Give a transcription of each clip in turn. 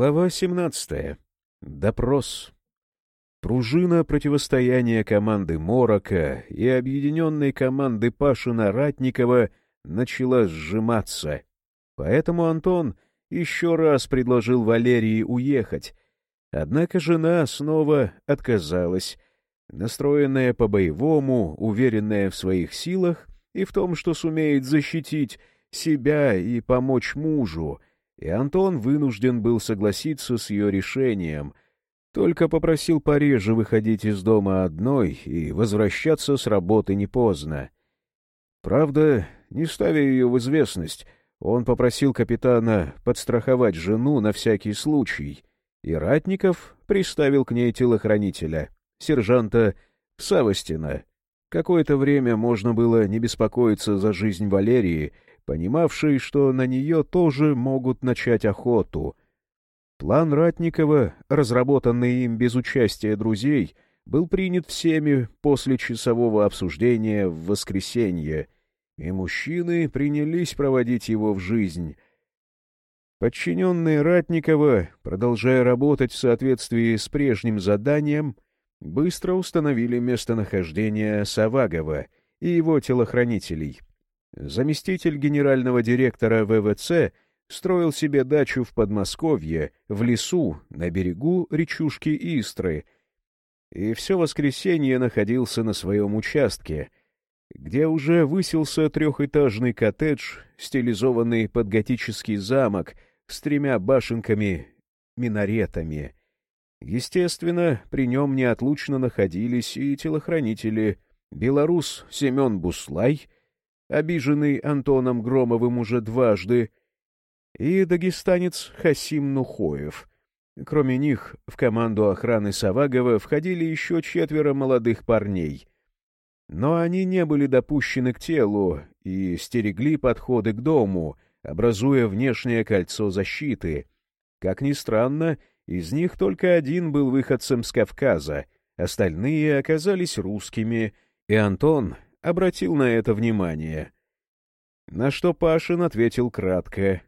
Глава 17. Допрос. Пружина противостояния команды Морока и объединенной команды Пашина-Ратникова начала сжиматься. Поэтому Антон еще раз предложил Валерии уехать. Однако жена снова отказалась, настроенная по-боевому, уверенная в своих силах и в том, что сумеет защитить себя и помочь мужу, и Антон вынужден был согласиться с ее решением, только попросил пореже выходить из дома одной и возвращаться с работы не поздно. Правда, не ставя ее в известность, он попросил капитана подстраховать жену на всякий случай, и Ратников приставил к ней телохранителя, сержанта Савостина. Какое-то время можно было не беспокоиться за жизнь Валерии, понимавший, что на нее тоже могут начать охоту. План Ратникова, разработанный им без участия друзей, был принят всеми после часового обсуждения в воскресенье, и мужчины принялись проводить его в жизнь. Подчиненные Ратникова, продолжая работать в соответствии с прежним заданием, быстро установили местонахождение Савагова и его телохранителей — Заместитель генерального директора ВВЦ строил себе дачу в Подмосковье, в лесу, на берегу речушки Истры, и все воскресенье находился на своем участке, где уже высился трехэтажный коттедж, стилизованный под готический замок с тремя башенками-минаретами. Естественно, при нем неотлучно находились и телохранители белорус Семен Буслай — обиженный Антоном Громовым уже дважды, и дагестанец Хасим Нухоев. Кроме них, в команду охраны Савагова входили еще четверо молодых парней. Но они не были допущены к телу и стерегли подходы к дому, образуя внешнее кольцо защиты. Как ни странно, из них только один был выходцем с Кавказа, остальные оказались русскими, и Антон обратил на это внимание. На что Пашин ответил кратко.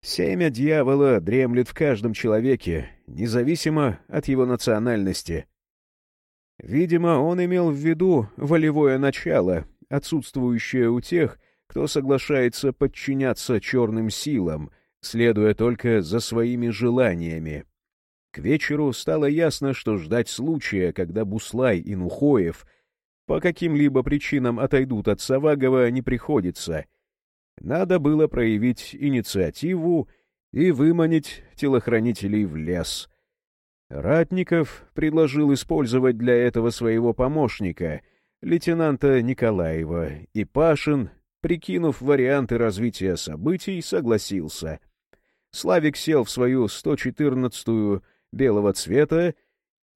«Семя дьявола дремлет в каждом человеке, независимо от его национальности. Видимо, он имел в виду волевое начало, отсутствующее у тех, кто соглашается подчиняться черным силам, следуя только за своими желаниями. К вечеру стало ясно, что ждать случая, когда Буслай и Нухоев — по каким-либо причинам отойдут от Савагова не приходится. Надо было проявить инициативу и выманить телохранителей в лес. Ратников предложил использовать для этого своего помощника, лейтенанта Николаева, и Пашин, прикинув варианты развития событий, согласился. Славик сел в свою 114-ю белого цвета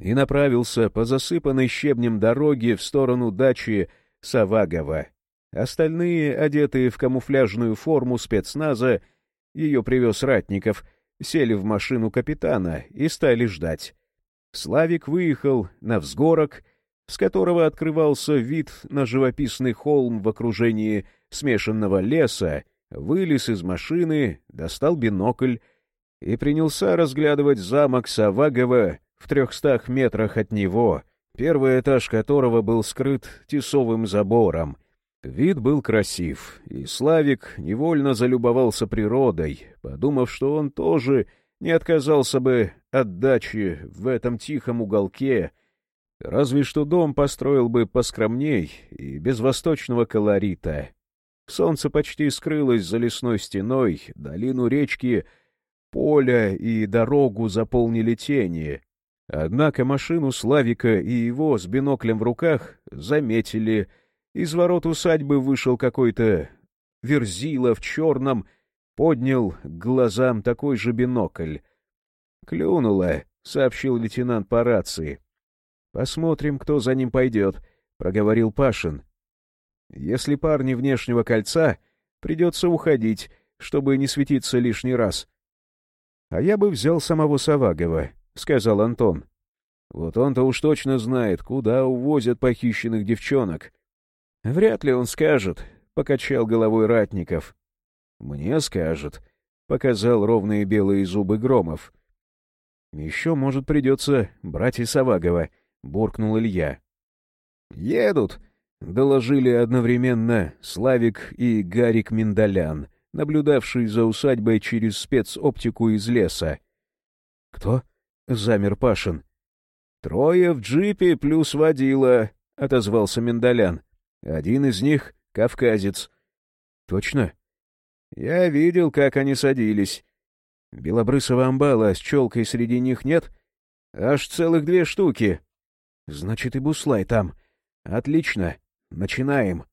и направился по засыпанной щебнем дороге в сторону дачи Савагова. Остальные, одетые в камуфляжную форму спецназа, ее привез Ратников, сели в машину капитана и стали ждать. Славик выехал на взгорок, с которого открывался вид на живописный холм в окружении смешанного леса, вылез из машины, достал бинокль и принялся разглядывать замок Савагова в трехстах метрах от него, первый этаж которого был скрыт тесовым забором. Вид был красив, и Славик невольно залюбовался природой, подумав, что он тоже не отказался бы от дачи в этом тихом уголке, разве что дом построил бы поскромней и без восточного колорита. Солнце почти скрылось за лесной стеной, долину речки, поля и дорогу заполнили тени, Однако машину Славика и его с биноклем в руках заметили. Из ворот усадьбы вышел какой-то верзила в черном, поднял к глазам такой же бинокль. «Клюнуло», — сообщил лейтенант по рации. «Посмотрим, кто за ним пойдет», — проговорил Пашин. «Если парни внешнего кольца, придется уходить, чтобы не светиться лишний раз». «А я бы взял самого Савагова», — сказал Антон. «Вот он-то уж точно знает, куда увозят похищенных девчонок». «Вряд ли он скажет», — покачал головой Ратников. «Мне скажет», — показал ровные белые зубы Громов. «Еще, может, придется брать и Савагова», — буркнул Илья. «Едут», — доложили одновременно Славик и Гарик Миндалян, наблюдавший за усадьбой через спецоптику из леса. «Кто?» — замер Пашин. «Трое в джипе плюс водила», — отозвался Миндалян. «Один из них — кавказец». «Точно?» «Я видел, как они садились. Белобрысого амбала с челкой среди них нет? Аж целых две штуки. Значит, и буслай там. Отлично. Начинаем».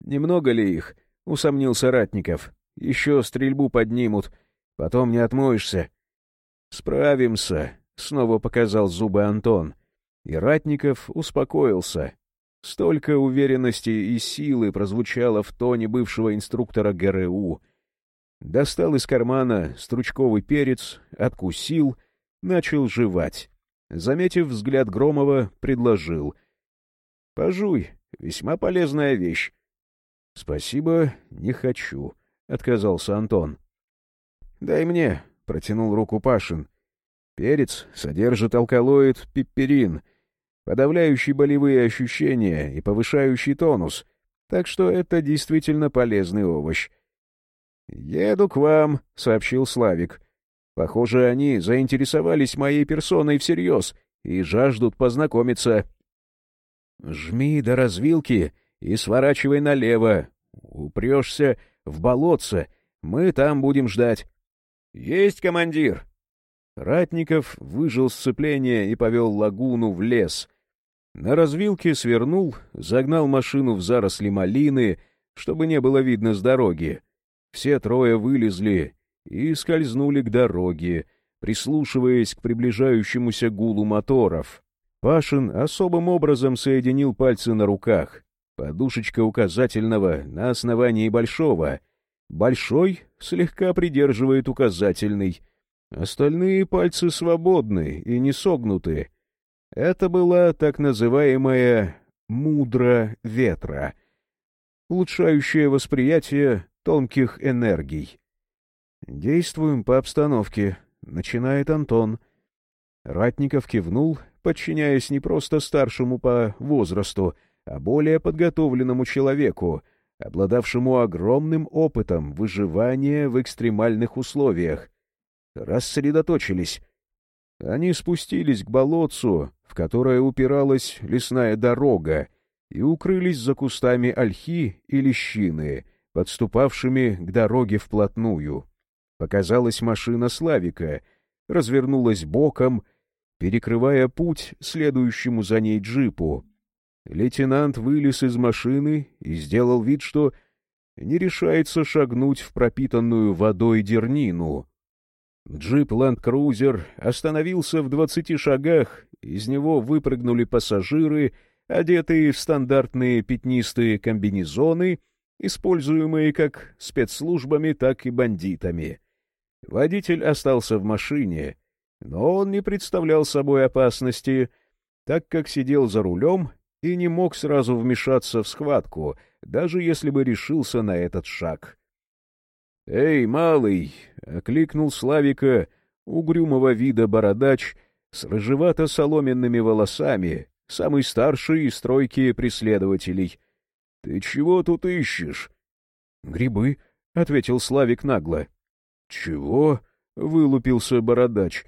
«Немного ли их?» — усомнился Ратников. «Еще стрельбу поднимут. Потом не отмоешься». «Справимся», — снова показал зубы Антон. И Ратников успокоился. Столько уверенности и силы прозвучало в тоне бывшего инструктора ГРУ. Достал из кармана стручковый перец, откусил, начал жевать. Заметив взгляд Громова, предложил. — Пожуй, весьма полезная вещь. — Спасибо, не хочу, — отказался Антон. — Дай мне, — протянул руку Пашин. Перец содержит алкалоид пиперин, подавляющий болевые ощущения и повышающий тонус, так что это действительно полезный овощ. «Еду к вам», — сообщил Славик. «Похоже, они заинтересовались моей персоной всерьез и жаждут познакомиться». «Жми до развилки и сворачивай налево. Упрешься в болотце, мы там будем ждать». «Есть, командир!» Ратников выжил сцепление и повел лагуну в лес. На развилке свернул, загнал машину в заросли малины, чтобы не было видно с дороги. Все трое вылезли и скользнули к дороге, прислушиваясь к приближающемуся гулу моторов. Пашин особым образом соединил пальцы на руках. Подушечка указательного на основании большого. Большой слегка придерживает указательный — Остальные пальцы свободны и не согнуты. Это была так называемая «мудра ветра», улучшающая восприятие тонких энергий. «Действуем по обстановке», — начинает Антон. Ратников кивнул, подчиняясь не просто старшему по возрасту, а более подготовленному человеку, обладавшему огромным опытом выживания в экстремальных условиях, рассредоточились. Они спустились к болотцу, в которое упиралась лесная дорога, и укрылись за кустами ольхи и лещины, подступавшими к дороге вплотную. Показалась машина Славика, развернулась боком, перекрывая путь следующему за ней джипу. Лейтенант вылез из машины и сделал вид, что не решается шагнуть в пропитанную водой дернину. Джип «Лэнд-Крузер» остановился в двадцати шагах, из него выпрыгнули пассажиры, одетые в стандартные пятнистые комбинезоны, используемые как спецслужбами, так и бандитами. Водитель остался в машине, но он не представлял собой опасности, так как сидел за рулем и не мог сразу вмешаться в схватку, даже если бы решился на этот шаг. «Эй, малый!» — окликнул Славика, угрюмого вида бородач с рыжевато-соломенными волосами, самый старший из тройки преследователей. «Ты чего тут ищешь?» «Грибы», — ответил Славик нагло. «Чего?» — вылупился бородач.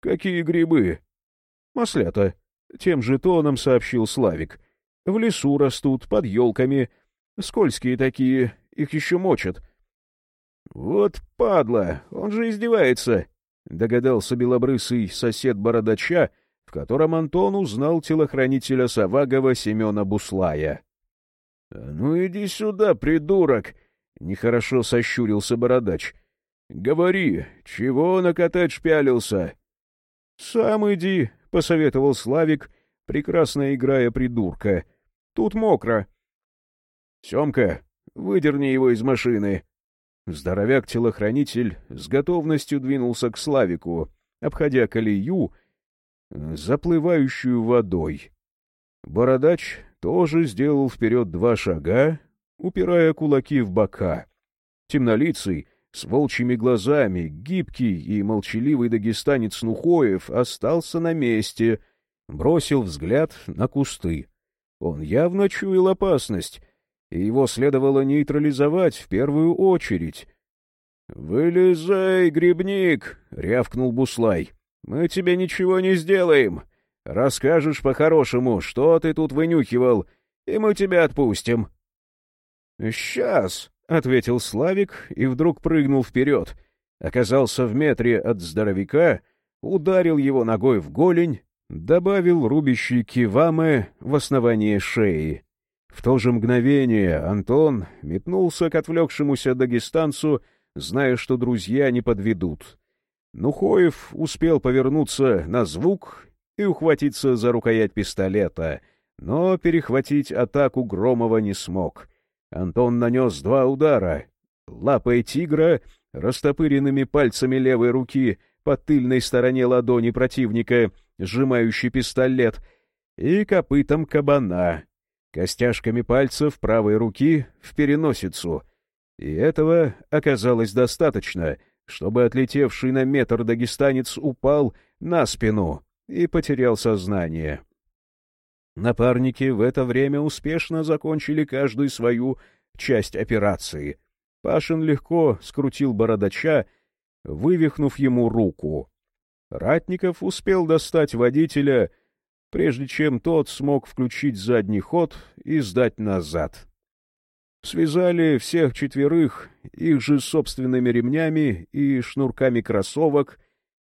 «Какие грибы?» «Маслята», — тем же тоном сообщил Славик. «В лесу растут, под елками. Скользкие такие, их еще мочат. «Вот падла, он же издевается!» — догадался белобрысый сосед бородача, в котором Антон узнал телохранителя Савагова Семена Буслая. «А «Ну иди сюда, придурок!» — нехорошо сощурился бородач. «Говори, чего на коттедж пялился?» «Сам иди», — посоветовал Славик, прекрасно играя придурка. «Тут мокро». «Семка, выдерни его из машины», Здоровяк-телохранитель с готовностью двинулся к Славику, обходя колею, заплывающую водой. Бородач тоже сделал вперед два шага, упирая кулаки в бока. Темнолицый, с волчьими глазами, гибкий и молчаливый дагестанец Нухоев остался на месте, бросил взгляд на кусты. Он явно чуял опасность, и его следовало нейтрализовать в первую очередь. «Вылезай, грибник!» — рявкнул Буслай. «Мы тебе ничего не сделаем. Расскажешь по-хорошему, что ты тут вынюхивал, и мы тебя отпустим». «Сейчас!» — ответил Славик и вдруг прыгнул вперед. Оказался в метре от здоровяка, ударил его ногой в голень, добавил рубящий кивамы в основание шеи. В то же мгновение Антон метнулся к отвлекшемуся дагестанцу, зная, что друзья не подведут. Нухоев успел повернуться на звук и ухватиться за рукоять пистолета, но перехватить атаку Громова не смог. Антон нанес два удара. Лапой тигра, растопыренными пальцами левой руки по тыльной стороне ладони противника, сжимающий пистолет, и копытом кабана, костяшками пальцев правой руки в переносицу. И этого оказалось достаточно, чтобы отлетевший на метр дагестанец упал на спину и потерял сознание. Напарники в это время успешно закончили каждую свою часть операции. Пашин легко скрутил бородача, вывихнув ему руку. Ратников успел достать водителя прежде чем тот смог включить задний ход и сдать назад. Связали всех четверых их же собственными ремнями и шнурками кроссовок,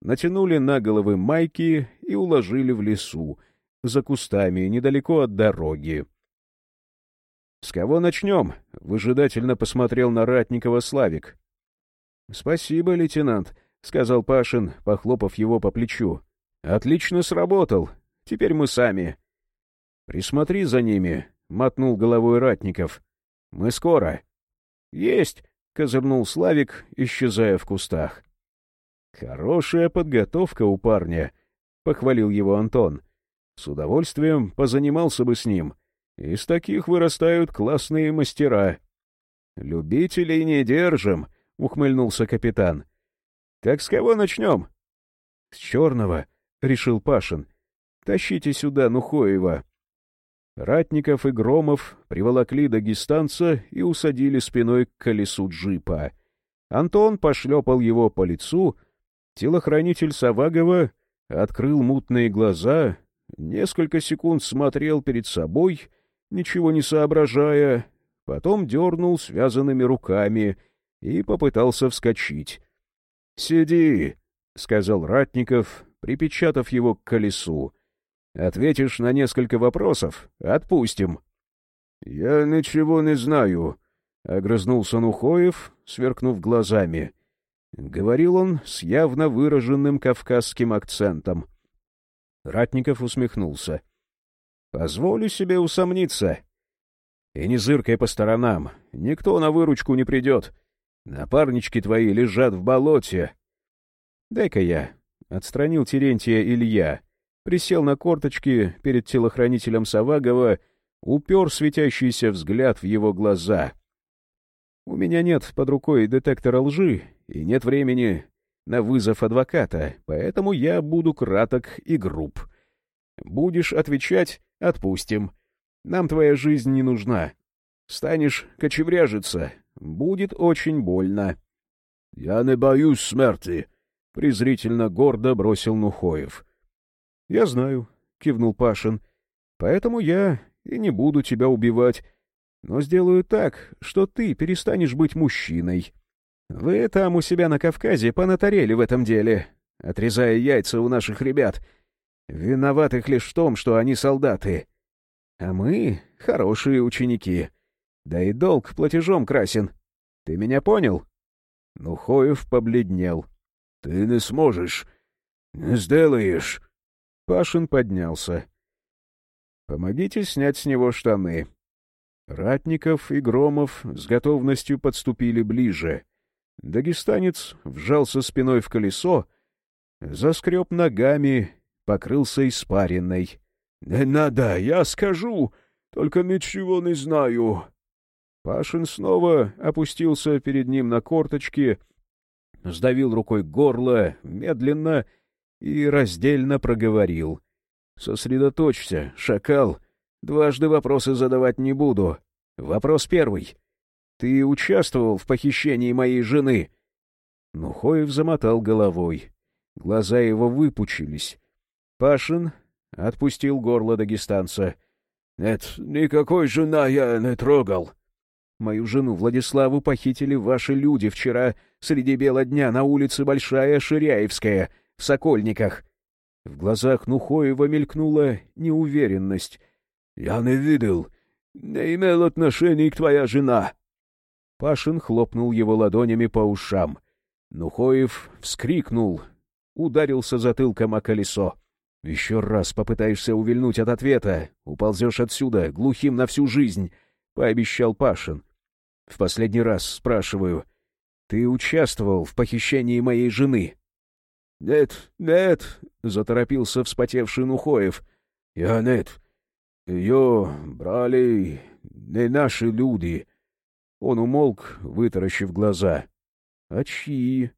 натянули на головы майки и уложили в лесу, за кустами, недалеко от дороги. — С кого начнем? — выжидательно посмотрел на Ратникова Славик. — Спасибо, лейтенант, — сказал Пашин, похлопав его по плечу. — Отлично сработал. Теперь мы сами. — Присмотри за ними, — мотнул головой Ратников. — Мы скоро. — Есть, — козырнул Славик, исчезая в кустах. — Хорошая подготовка у парня, — похвалил его Антон. — С удовольствием позанимался бы с ним. Из таких вырастают классные мастера. — Любителей не держим, — ухмыльнулся капитан. — Так с кого начнем? — С черного, — решил Пашин. Тащите сюда Нухоева. Ратников и Громов приволокли дагестанца и усадили спиной к колесу джипа. Антон пошлепал его по лицу, телохранитель Савагова открыл мутные глаза, несколько секунд смотрел перед собой, ничего не соображая, потом дернул связанными руками и попытался вскочить. — Сиди, — сказал Ратников, припечатав его к колесу. Ответишь на несколько вопросов — отпустим. — Я ничего не знаю, — огрызнулся Нухоев, сверкнув глазами. Говорил он с явно выраженным кавказским акцентом. Ратников усмехнулся. — Позволю себе усомниться. И не зыркай по сторонам, никто на выручку не придет. Напарнички твои лежат в болоте. — Дай-ка я, — отстранил Терентия Илья, — присел на корточки перед телохранителем Савагова, упер светящийся взгляд в его глаза. «У меня нет под рукой детектора лжи и нет времени на вызов адвоката, поэтому я буду краток и груб. Будешь отвечать — отпустим. Нам твоя жизнь не нужна. Станешь кочевряжиться — будет очень больно». «Я не боюсь смерти», — презрительно гордо бросил Нухоев. — Я знаю, — кивнул Пашин. — Поэтому я и не буду тебя убивать, но сделаю так, что ты перестанешь быть мужчиной. Вы там у себя на Кавказе понатарели в этом деле, отрезая яйца у наших ребят, виноватых лишь в том, что они солдаты. А мы — хорошие ученики. Да и долг платежом красен. Ты меня понял? Нухоев побледнел. — Ты не сможешь, не сделаешь. Пашин поднялся. «Помогите снять с него штаны». Ратников и Громов с готовностью подступили ближе. Дагестанец вжался спиной в колесо, заскреб ногами, покрылся испаренной. — Не надо, я скажу, только ничего не знаю. Пашин снова опустился перед ним на корточки, сдавил рукой горло, медленно и раздельно проговорил. — Сосредоточься, шакал. Дважды вопросы задавать не буду. Вопрос первый. Ты участвовал в похищении моей жены? Нухоев замотал головой. Глаза его выпучились. Пашин отпустил горло дагестанца. — Нет, никакой жена я не трогал. Мою жену Владиславу похитили ваши люди вчера среди бела дня на улице Большая Ширяевская, в Сокольниках. В глазах Нухоева мелькнула неуверенность. — Я не видел. Не имел отношений к твоя жена. Пашин хлопнул его ладонями по ушам. Нухоев вскрикнул, ударился затылком о колесо. — Еще раз попытаешься увильнуть от ответа, уползешь отсюда, глухим на всю жизнь, — пообещал Пашин. В последний раз спрашиваю. Ты участвовал в похищении моей жены? — Нет, нет, — заторопился вспотевший Нухоев. — Я нет. Ее брали не наши люди. Он умолк, вытаращив глаза. — А чьи?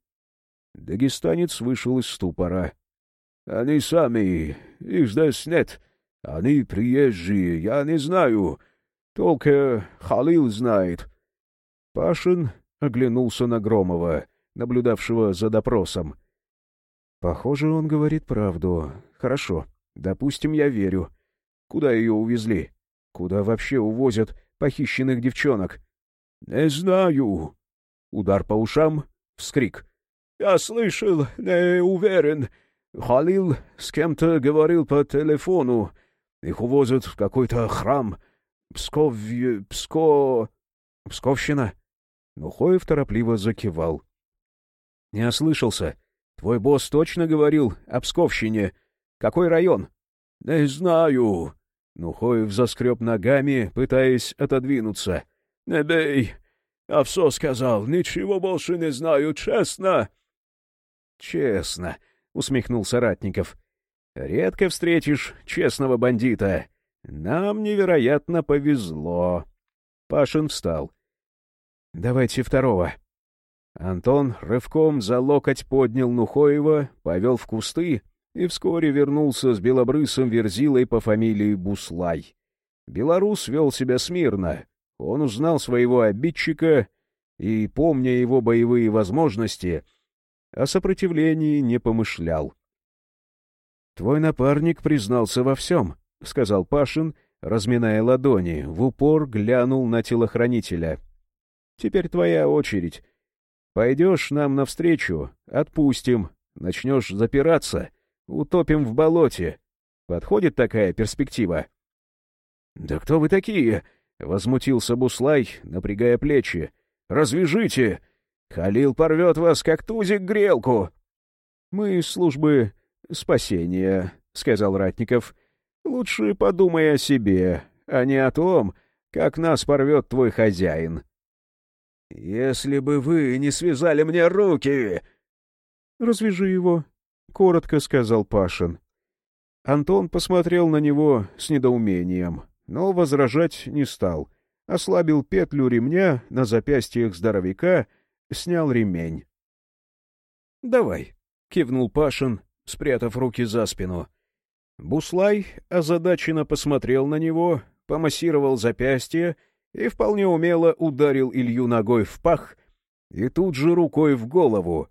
Дагестанец вышел из ступора. — Они сами. Их здесь нет. Они приезжие, я не знаю. Только Халил знает. Пашин оглянулся на Громова, наблюдавшего за допросом. «Похоже, он говорит правду. Хорошо. Допустим, я верю. Куда ее увезли? Куда вообще увозят похищенных девчонок?» «Не знаю». Удар по ушам, вскрик. «Я слышал, не уверен. Халил с кем-то говорил по телефону. Их увозят в какой-то храм. Псков... Пско... Псковщина?» Нухоев торопливо закивал. — Не ослышался. Твой босс точно говорил о Псковщине. Какой район? — Не знаю. Нухоев заскреб ногами, пытаясь отодвинуться. — Не бей. А все сказал. Ничего больше не знаю, честно. — Честно, — усмехнулся Ратников. — Редко встретишь честного бандита. Нам невероятно повезло. Пашин встал. — «Давайте второго». Антон рывком за локоть поднял Нухоева, повел в кусты и вскоре вернулся с белобрысым верзилой по фамилии Буслай. Белорус вел себя смирно. Он узнал своего обидчика и, помня его боевые возможности, о сопротивлении не помышлял. — Твой напарник признался во всем, — сказал Пашин, разминая ладони, в упор глянул на телохранителя — Теперь твоя очередь. Пойдешь нам навстречу, отпустим. Начнешь запираться, утопим в болоте. Подходит такая перспектива? — Да кто вы такие? — возмутился Буслай, напрягая плечи. — Развяжите! Халил порвет вас, как тузик грелку. — Мы из службы спасения, — сказал Ратников. — Лучше подумай о себе, а не о том, как нас порвет твой хозяин. — «Если бы вы не связали мне руки!» «Развяжи его», — коротко сказал Пашин. Антон посмотрел на него с недоумением, но возражать не стал. Ослабил петлю ремня на запястьях здоровяка, снял ремень. «Давай», — кивнул Пашин, спрятав руки за спину. Буслай озадаченно посмотрел на него, помассировал запястье и вполне умело ударил Илью ногой в пах и тут же рукой в голову.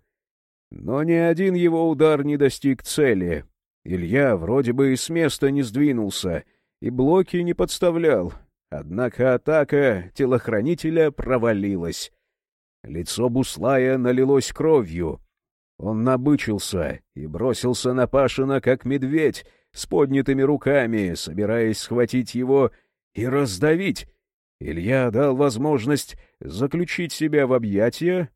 Но ни один его удар не достиг цели. Илья вроде бы и с места не сдвинулся, и блоки не подставлял. Однако атака телохранителя провалилась. Лицо Буслая налилось кровью. Он набычился и бросился на Пашина, как медведь, с поднятыми руками, собираясь схватить его и раздавить. Илья дал возможность заключить себя в объятия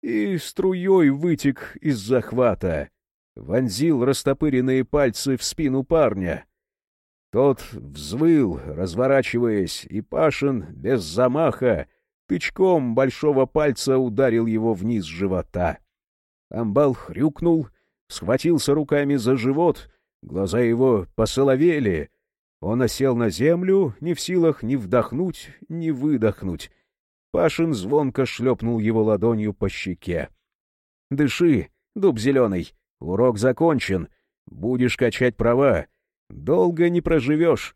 и струей вытек из захвата, вонзил растопыренные пальцы в спину парня. Тот взвыл, разворачиваясь, и Пашин без замаха тычком большого пальца ударил его вниз живота. Амбал хрюкнул, схватился руками за живот, глаза его посоловели — он осел на землю, не в силах ни вдохнуть, ни выдохнуть. Пашин звонко шлепнул его ладонью по щеке. Дыши, дуб зеленый. Урок закончен. Будешь качать права. Долго не проживешь.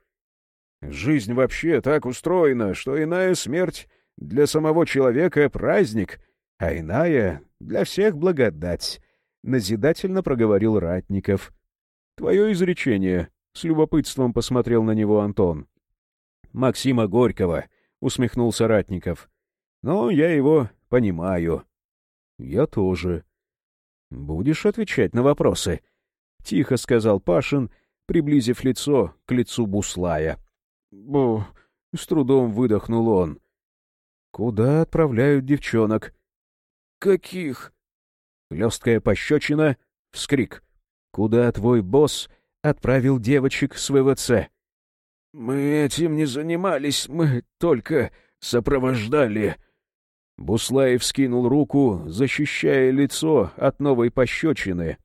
Жизнь вообще так устроена, что иная смерть для самого человека — праздник, а иная — для всех благодать, — назидательно проговорил Ратников. — Твое изречение, — с любопытством посмотрел на него Антон. — Максима Горького, — усмехнулся Ратников. — Но я его понимаю. — Я тоже. — Будешь отвечать на вопросы? — тихо сказал Пашин, приблизив лицо к лицу Буслая. — Бу... — с трудом выдохнул он. Куда отправляют девчонок? Каких? Лесткая пощечина, вскрик. Куда твой босс отправил девочек с ВВЦ? Мы этим не занимались, мы только сопровождали. Буслаев скинул руку, защищая лицо от новой пощечины.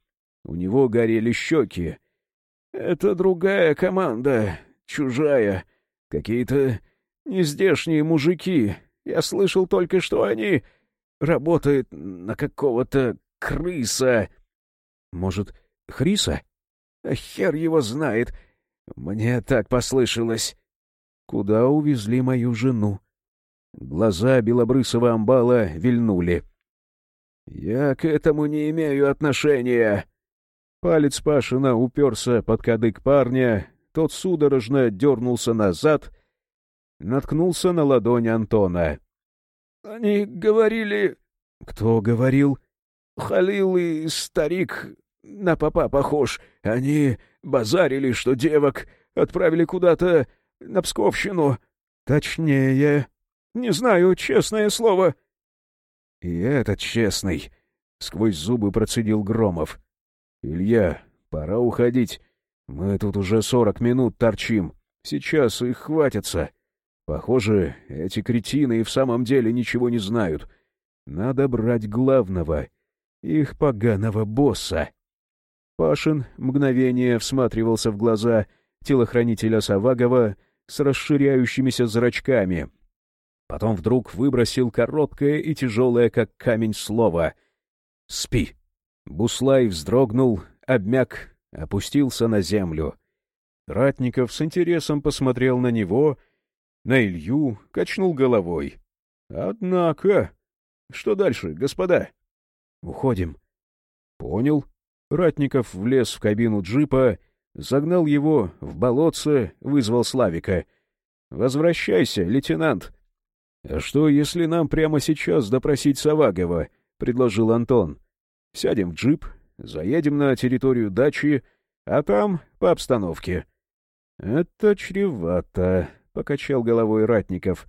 У него горели щеки. «Это другая команда, чужая, какие-то нездешние мужики, я слышал только, что они работают на какого-то крыса. Может, Хриса? А хер его знает. Мне так послышалось. Куда увезли мою жену? Глаза белобрысого амбала вильнули. «Я к этому не имею отношения». Палец Пашина уперся под кадык парня, тот судорожно дернулся назад наткнулся на ладонь Антона. — Они говорили... — Кто говорил? — Халил и старик на папа похож. Они базарили, что девок отправили куда-то на Псковщину. — Точнее. — Не знаю, честное слово. — И этот честный, — сквозь зубы процедил Громов. — Илья, пора уходить. Мы тут уже сорок минут торчим. Сейчас их хватится. — Похоже, эти кретины и в самом деле ничего не знают. Надо брать главного, их поганого босса. Пашин мгновение всматривался в глаза телохранителя Савагова с расширяющимися зрачками. Потом вдруг выбросил короткое и тяжелое, как камень, слово. «Спи!» Буслай вздрогнул, обмяк, опустился на землю. Ратников с интересом посмотрел на него — на Илью, качнул головой. «Однако... Что дальше, господа?» «Уходим». «Понял». Ратников влез в кабину джипа, загнал его в болотце, вызвал Славика. «Возвращайся, лейтенант». «А что, если нам прямо сейчас допросить Савагова?» — предложил Антон. «Сядем в джип, заедем на территорию дачи, а там по обстановке». «Это чревато», — покачал головой Ратников.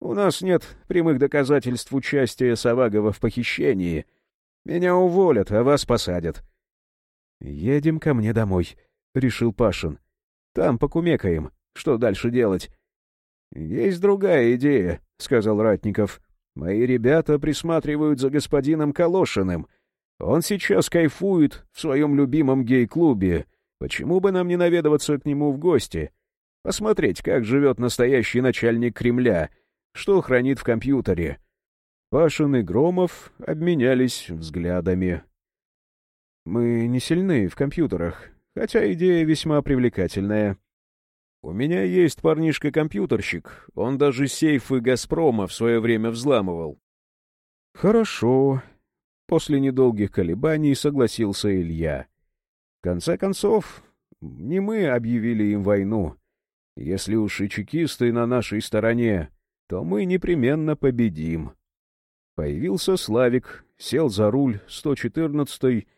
«У нас нет прямых доказательств участия Савагова в похищении. Меня уволят, а вас посадят». «Едем ко мне домой», — решил Пашин. «Там покумекаем. Что дальше делать?» «Есть другая идея», — сказал Ратников. «Мои ребята присматривают за господином Калошиным. Он сейчас кайфует в своем любимом гей-клубе. Почему бы нам не наведываться к нему в гости?» Посмотреть, как живет настоящий начальник Кремля, что хранит в компьютере. Пашин и Громов обменялись взглядами. «Мы не сильны в компьютерах, хотя идея весьма привлекательная. У меня есть парнишка-компьютерщик, он даже сейфы «Газпрома» в свое время взламывал». «Хорошо», — после недолгих колебаний согласился Илья. «В конце концов, не мы объявили им войну». Если уж и чекисты на нашей стороне, то мы непременно победим. Появился Славик, сел за руль 114-й,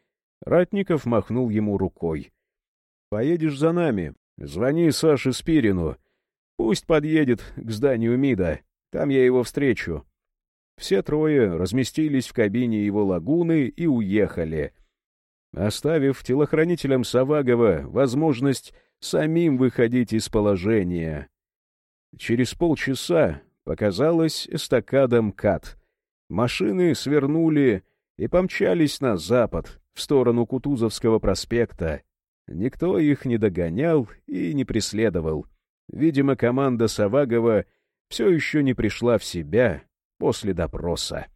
Ратников махнул ему рукой. — Поедешь за нами, звони Саше Спирину. Пусть подъедет к зданию МИДа, там я его встречу. Все трое разместились в кабине его лагуны и уехали, оставив телохранителям Савагова возможность самим выходить из положения. Через полчаса показалась эстакада МКАД. Машины свернули и помчались на запад, в сторону Кутузовского проспекта. Никто их не догонял и не преследовал. Видимо, команда Савагова все еще не пришла в себя после допроса.